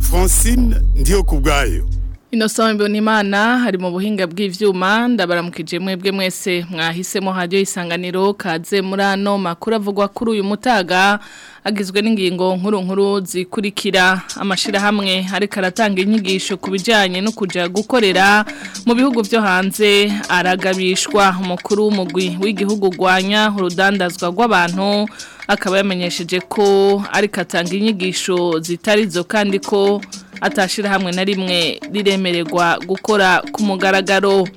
francine ndiyo ku Innocent Mbonimana hari mu buhinga bw'ivyuma ndabaramukije mwebwe mwese mwahisemo hajyo isanganiro kaze muri ano makuru avugwa kuri uyu mutaga agizwe n'ingingo nkuru nkuru zikurikira amashira hamwe ari karatanga inyigisho kubijanye no kuja gukorera mu bihugu byo hanze aragabishwa umukuru w'umugwi w'igihugu gwanya urudandazwa rw'abantu akaba yamenyesheje ko ariko atanga inyigisho zitari zo kandi ko atashira hamwe na rimwe riremererwa gukora ku mugaragaro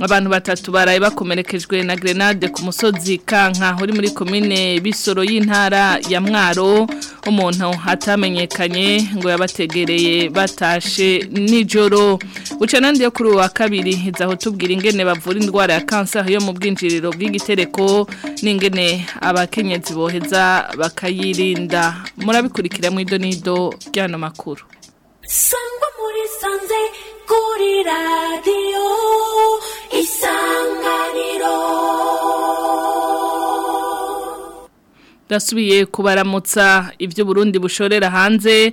abantu batatu baraye bakomerekejwe na grenade ku musozi kanka uri muri komine bisoro y'intara ya mwaro umuntu hatamenyekanye ngo yabategereye batashe nijoro buca nandi yo kuri uwa kabiri izaho tubwira ingene bavura indwara ya kanseri yo mu bwinjiriro bw'igitereko n'ingene abakenyezi boheza bakayirinda murabikurikira mu idonido ry'ano makuru sangwa muri sanze kuri radiyo isanganiro rasubiye kubaramutsa ibyo Burundi bushorera hanze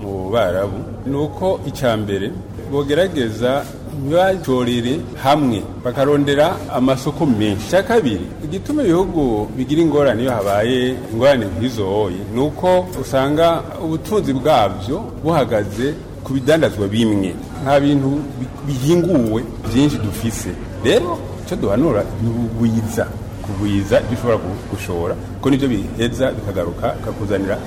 mu barabu ni uko icya mbere bogerageza ntibatorere hamwe bakarondera amasoko menshi icya kabiri igituma ibihugu bigira ingorane iyo habaye ingorane nk'izo hoye ni uko usanga ubutunzi bwabyo buhagaze ku bidandazwa bimwe nta bintu bihinguwe byinshi dufise rero icyo duhanura ni ubwiza kugwiza ibyo ushobora gushora kuko nibyo biheza bikagaruka bikakuzanira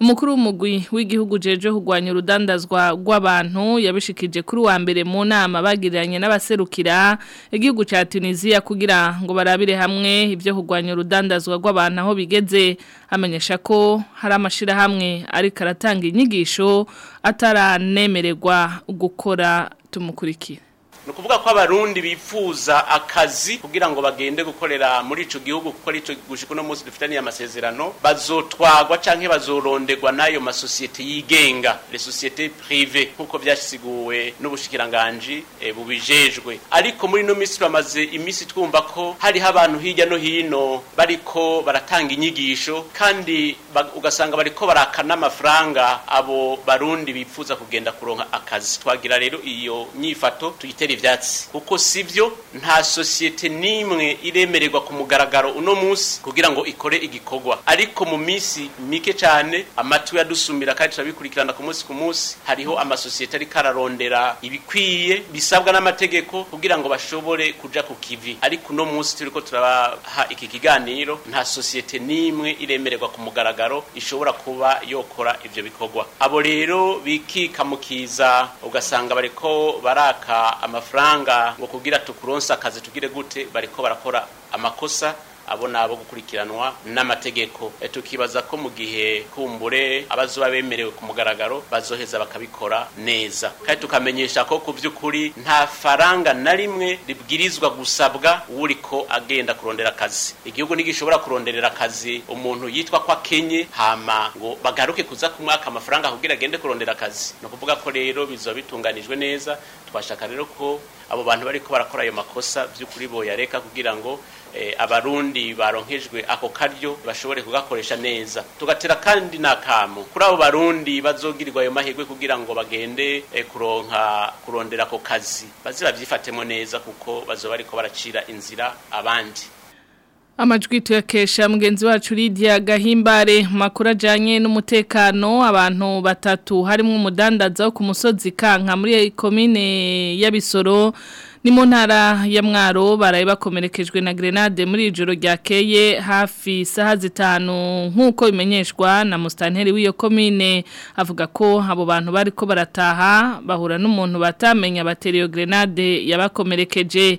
umukuru w'umugwi w'igihugu jeje kurwanya urudandazwa rw'abantu yabishikije kuri wa mbere mu nama bagiranye n'abaserukira igihugu cya Tunisia kugira ngo barabire hamwe ibyo kurwanya urudandazwa rw'abantu aho bigeze amenyesha ko hari amashyirahamwe ari karatanga inyigisho ataranemererwa gukora tumukurikira ni ukuvuga ko abarundi bifuza akazi kugira ngo bagende gukorera muri icyo gihugu kuko arico gushika uno munsi dufitaniye amasezerano bazotwagwa cyangwa bazorondegwa n'ayo masosiyete yigenga les sociétés privées nk'uko vyasiguwe n’ubushyikiranganji e, bubijejwe ariko muri ino minsi bamaze iminsi twumva ko hariho abantu hirya no hino bariko baratanga inyigisho kandi ugasanga bariko baraka n'amafaranga abo barundi bifuza kugenda kuronka akazi twagira rero iyo nyifato tuyitera gutera ibyatsi kuko si nta sosiyete n'imwe iremererwa ku mugaragaro uno munsi kugira ngo ikore igikorwa ariko mu minsi mike cyane amatu yadusumira kandi turabikurikirana ku munsi ku munsi hariho amasosiyete ariko ararondera ibikwiye bisabwa n'amategeko kugira ngo bashobore kujya ku kivi ariko uno munsi turi ko turabaha iki kiganiro nta sosiyete n'imwe iremererwa ku mugaragaro ishobora kuba yokora ibyo bikorwa abo rero bikikamukiza ugasanga bariko baraka ama amafaranga ngo kugira tukuronsa akazi tugire gute bariko barakora amakosa abo abo gukurikiranwa n'amategeko eh, tukibaza ko mu gihe kumbure abazuba bemerewe ku mugaragaro bazoheza bakabikora neza kandi tukamenyesha ko ku by'ukuri nta faranga na rimwe ribwirizwa gusabwa uri ko agenda kurondera akazi igihugu ntigishobora kuronderera akazi umuntu yitwa ko akenye hama ngo bagaruke kuza kumwaka amafaranga ahubwira agende kurondera akazi ni ukuvuga ko rero bizaba bitunganijwe neza twashaka rero ko abo bantu bari ko barakora ayo makosa by'ukuri boyareka kugira ngo Eh, abarundi baronkejwe ako karyo bashobore kugakoresha neza tugatera kandi n'akamu kuri abo barundi bazogirirwa ayo mahirwe kugira ngo bagende eh, kuronka kurondera ako kazi bazira byifatemo neza kuko bazoba ariko baracira inzira abandi amajwi tuyakesha mugenzi wacu Lydia Gahimbare makuru ajyanye n'umutekano abantu batatu harimo umudandaza wo ku musozi kanka muri komine y'abisoro ni ya mwaro baraye bakomerekejwe na grenade muri ijoro ryakeye hafi isaha zitanu nk'uko imenyeshwa na musitanteri w'iyo komine avuga ko abo bantu bari ko barataha bahura n'umuntu batamenya batera iyo grenade yabakomerekeje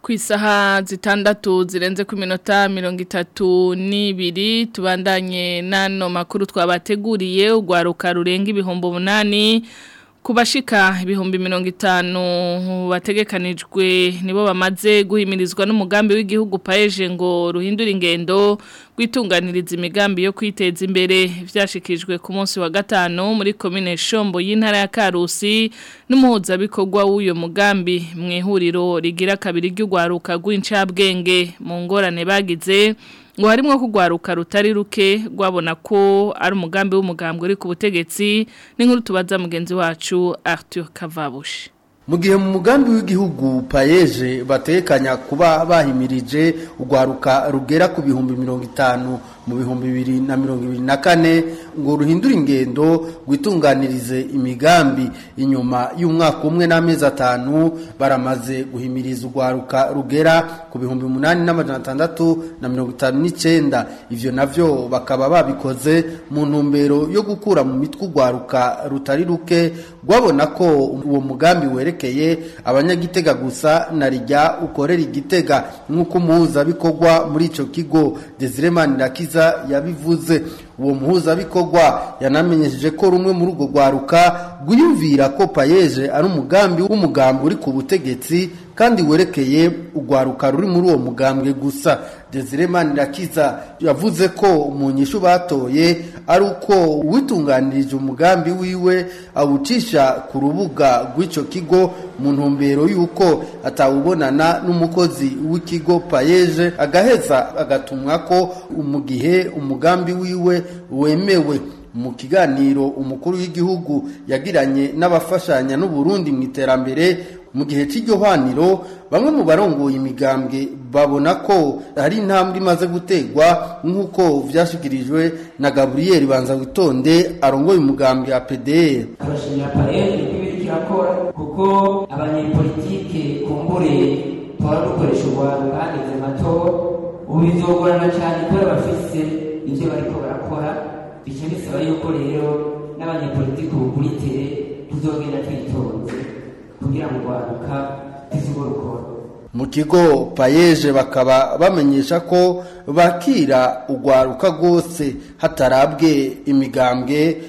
ku isaha zitandatu zirenze ku minota mirongo itatu n'ibiri tubandanye n'ano makuru twabateguriye urwaruka rurenga ibihumbi umunani kubashika ibihumbi mirongo itanu bategekanijwe nibo bamaze guhimirizwa n'umugambi w'igihugu paeje ngo ruhindure ingendo rwitunganiriza imigambi yo kwiteza imbere vyashikijwe ku munsi wa gatanu muri komine shombo y'intara ya karusi n'umuhuzabikorwa w'uyu mugambi mu ihuriro rigira kabiri ry'urwaruka rw'incabwenge mu ngorane bagize ngo harimo kugwaruka rutari ruke rwabona ko ari umugambi w'umugambwe uri ku butegetsi n'inkuru tubaza mugenzi wacu Arthur Kavabushi mu gihe mu mugambi w'igihugu payeje batekanya kuba bahimirije urwaruka rugera ku bihumbi mirongo itanu mu bihumbi bibiri na mirongo ibiri na kane ngo ruhindure ingendo rwitunganirize imigambi inyuma y'umwaka umwe n'amezi atanu baramaze guhimiriza urwaruka rugera ku bihumbi umunani n'amajana atandatu na mirongo itanu n'icyenda ibyo nabyo bakaba babikoze mu ntumbero yo gukura mu mitwe urwaruka rutari ruke rwabona ko uwo mugambi werekeye abanyagitega gusa na rijya ukorera igitega nk'uko umuhuzabikorwa muri icyo kigo desire manirakiza nziza yabivuze uwo muhuzabikorwa yanamenyesheje ko rumwe muri urwo rwaruka rwiyumvira ko payeje ari umugambi w'umugambi uri ku butegetsi kandi werekeye urwaruka ruri muri uwo mugambwe gusa desire manirakiza yavuze ko umunyishu batoye ari uko uwitunganirije umugambi wiwe awucisha ku rubuga rw'icyo kigo mu ntumbero y'uko atawubonana n'umukozi w'ikigo payeje agaheza agatumwa ko mu gihe umugambi wiwe wemewe mu kiganiro umukuru w'igihugu yagiranye n'abafashanya n'u Burundi mu iterambere mu gihe cy'iryohaniro bamwe mu barongoye imigambwe babona ko hari intambwe imaze gutegwa nk'uko byashyikirijwe na gaburiyeri banza witonde arongoye umugambwe wa pdr turashimira e. pareri n'ibiri kirakora kuko abanyepolitike kumbure tuba dukoresha urwanda ndetse amatora ubu bizogorana cyane kubera bafise ibyo bariko barakora bica bisaba yuko rero n'abanyepolitike ubukurikire tuzogenda twitonze kugira ngo rwaruka rizibore ukora mu kigo payeje bakaba bamenyesha ko bakira ugwaruka rwose hatarabwe imigambwe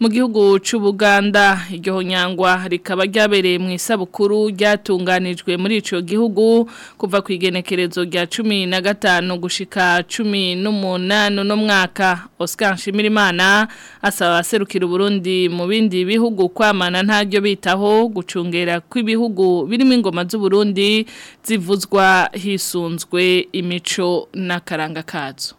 mu gihugu cy'ubuganda iryo honyangwa rikaba ryabereye mu isabukuru ryatunganijwe muri icyo gihugu kuva ku igenekerezo rya cumi na gatanu gushika cumi n'umunani uno mwaka oscar nshimirimana asaba serukira Burundi mu bindi bihugu kwamana ntaryo bitaho gucungera kw'ibihugu bihugu birimo ingoma z’u Burundi zivuzwa hisunzwe imico n'akaranga kazo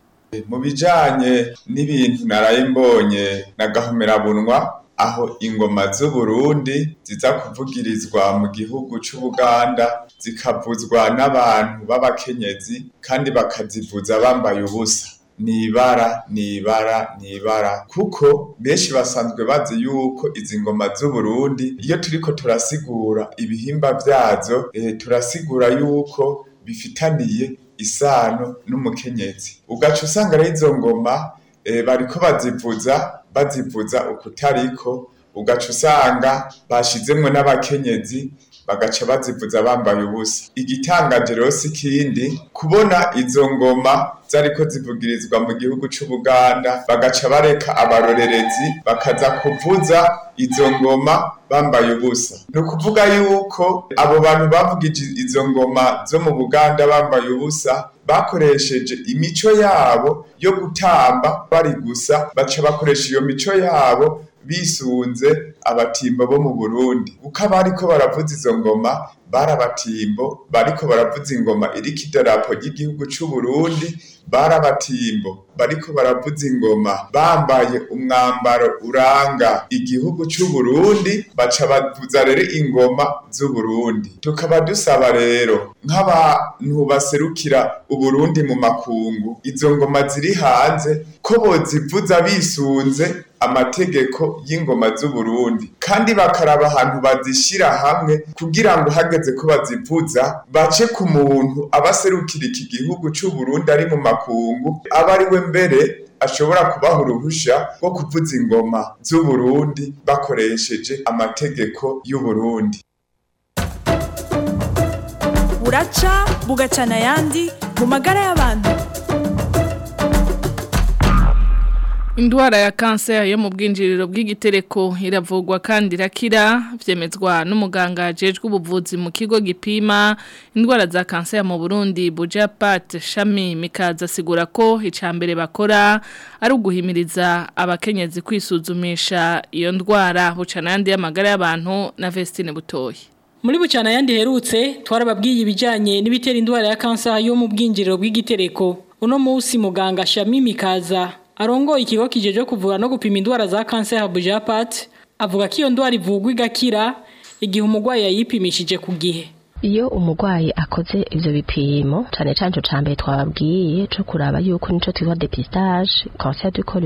mu bijyanye n'ibintu naraye mbonye na gahomerabunwa aho ingoma z'uburundi ziza kuvugirizwa mu gihugu cy'ubuganda zikavuzwa n'abantu b'abakenyezi kandi bakazivuza bambaye ubusa ni ibara ni ibara ni ibara kuko benshi basanzwe bazi yuko izi ngoma z'uburundi iyo turiko turasigura ibihimba byazo eh, turasigura yuko bifitaniye isano n'umukenyezi ugaca usanga ari izo ngoma eh, bariko bazivuza bazivuza ukutariko ugaca usanga bashizemwo n'abakenyezi bagaca bazivuza bambaye ubusa igitangaje rero si ikindi kubona izo ngoma zariko zivugirizwa mu gihugu c'ubuganda bagaca bareka abarorerezi bakaza kuvuza izo ngoma bambaye ubusa ni ukuvuga yuko abo bantu bavugije izo ngoma zo mu buganda bambaye ubusa bakoresheje imico yabo yo gutamba bari gusa baca bakoresha iyo mico yabo bisunze abatimbo bo mu Burundi uko abariko baravuza izo ngoma bari abatimbo bariko baravuza ingoma iriko idarapo ry'igihugu c'u Burundi bari abatimbo bariko baravuza ingoma bambaye umwambaro uranga igihugu cy'u c'uburundi baca bavuza rero ingoma z'uburundi tukaba dusaba rero nk'abantu baserukira uburundi mu makungu izo ngoma ziri hanze ko bozivuza bisunze amategeko y'ingoma z'u Burundi kandi bakaraba ahantu bazishyira hamwe kugira ngo hageze ko bazivuza bace ku muntu abaserukira iki gihugu c'uburundi ari mu makungu makungu aba ari mbere ashobora kubaha uruhushya rwo kuvuza ingoma z'uburundi bakoresheje amategeko y'uburundi buraca bugacana ayandi mu magara y'abantu indwara ya kanseri yo mu bwinjiriro bw'igitereko iravugwa kandi irakira byemezwa n'umuganga ajejwe ubuvuzi mu kigo gipima indwara za kanseri mu Burundi Bujapat Shami mikaza asigura ko icambere bakora ari uguhimiriza abakenyezi kwisuzumisha iyo ndwara bucanandi y'amagara y'abantu na Vestine Butoyi muri bucana yandi herutse twarababwiye ibijyanye n'ibitera indwara ya kanseri yo mu bwinjiriro bw'igitereko uno munsi muganga Shami mikaza arongoye ikigo kijeje kuvura no gupima indwara za kanseri Abuja Pat avuga ko iyo ndwara ivurwa igakira igihe umurwayi yayipimishije ku gihe iyo umurwayi akoze ivyo bipimo cane cane ico cambere twababwiye co kuraba yuko nico twitwa depistage cancer du col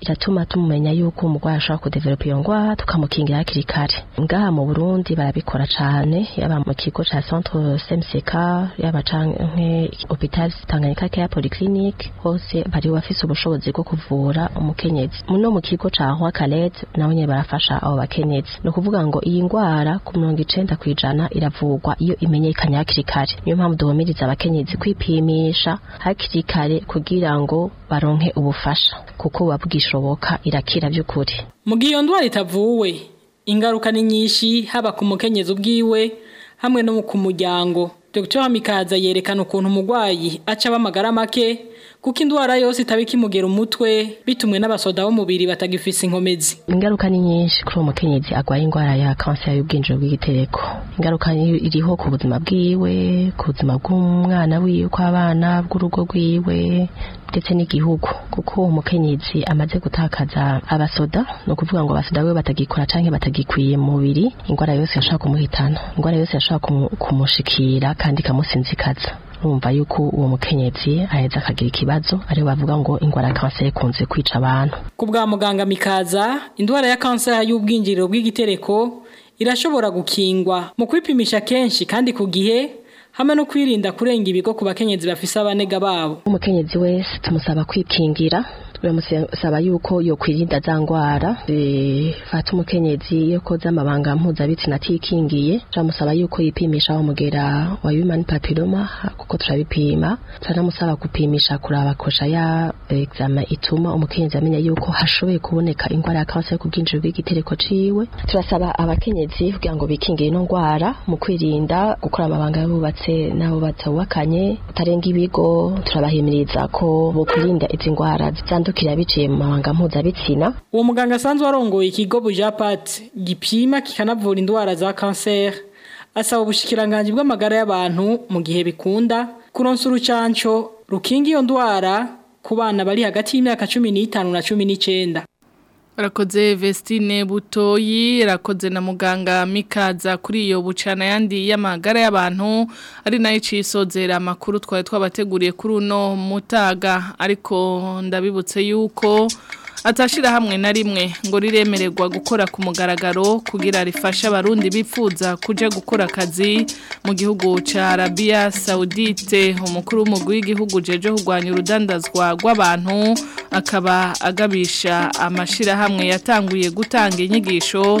iratuma tumumenya yuko umurwayi ashobora kudevelopa iyo ngwara tukamukingira hakiri kare ngaha mu Burundi barabikora cane yaba mu kigo ca centre CMCK yaba canke hôpital Tanganyika care polyclinique hose bari bafise ubushobozi bwo kuvura umukenyezi muno mu kigo ca Roi Calais naho nyene barafasha abo bakenyezi no kuvuga ngo iyi ngwara ku 90 kwijana iravurwa indwara iyo imenyekanye hakiri kare niyo mpamvu duhumiriza abakenyezi kwipimisha hakiri kare kugira ngo baronke ubufasha kuko buba bwishoboka irakira by'ukuri mu gihe iyo ndwara itavuwe ingaruka ni nyinshi haba ku mukenyezi ubwiwe hamwe no ku muryango dr hamikaza yerekana ukuntu umurwayi acaba amagara make kuko indwara yose itaba ikimugera umutwe bitumwe n'abasoda b'umubiri batagifise inkomezi ingaruka ni nyinshi kuri uwo mukenyezi arwaye indwara ya kanseri y'ubwinjiro bw'igitereko ingaruka iriho ku buzima bwiwe ku buzima bw'umwana wiwe kw'abana bw'urugo rwiwe ndetse n'igihugu kuko umukenyezi amaze gutakaza abasoda no kuvuga ngo abasoda we batagikora cyangwa batagikwiye mu mubiri indwara yose yashaka kumuhitana indwara yose yashaka kumushikira kandi ikamusinzikaza urumva yuko uwo mukenyezi aheza akagira ikibazo aribo bavuga ngo indwara ya kanseri ikunze kwica abantu ku bwa muganga mikaza indwara ya kanseri y'ubwinjiriro bw'igitereko irashobora gukingwa mu kwipimisha kenshi kandi ku gihe hamwe no kwirinda kurenga ibigo ku bakenyezi bafise abanega babo umukenyezi wese tumusaba kwikingira biramusaba yuko yokwirinda za ngwara zifata umukenyezi yo koza amabanga mpuzabitsina atikingiye turamusaba yuko yipimisha umugera wa human papilloma kuko turabipima turanamusaba gupimisha kuraba kosha ya examen ituma umukenyezi amenya yuko hashoboye kuboneka indwara ya kanseri ku bwinjiro bw'igitereko ciwe turasaba abakenyezi kugira ngo bikingiye ino ndwara mu kwirinda gukora amabanga y'abubatse n'abo batawubakanye utarenga ibigo turabahimiriza ko bokwirinda izi ndwara zitandukanye kiriya biciye mu mabanga mpuzabitsina uwo muganga asanzwe warongoye ikigo gipima kikanavura indwara za kanseri asaba ubushikiranganji bw'amagara y'abantu mu gihe bikunda kuronsa urucanco rukinga iyo ndwara ku bana bari hagati y'imyaka cumi n'itanu na cumi n'icyenda Rakoze Vestine Butoyi, rakoze na muganga mikaza kuri iyo bucana yandi y'amagara y'abantu ari nayo icisozera amakuru twari twabateguriye kuri uno mutaga ariko ndabibutse yuko atashira hamwe na rimwe ngo riremererwa gukora ku mugaragaro kugira rifashe abarundi bifuza kuja gukora akazi mu gihugu ca Arabia Saudite umukuru w'umugwi w'igihugu jeje kurwanya urudandazwa rw'abantu akaba agabisha amashira hamwe yatanguye gutanga inyigisho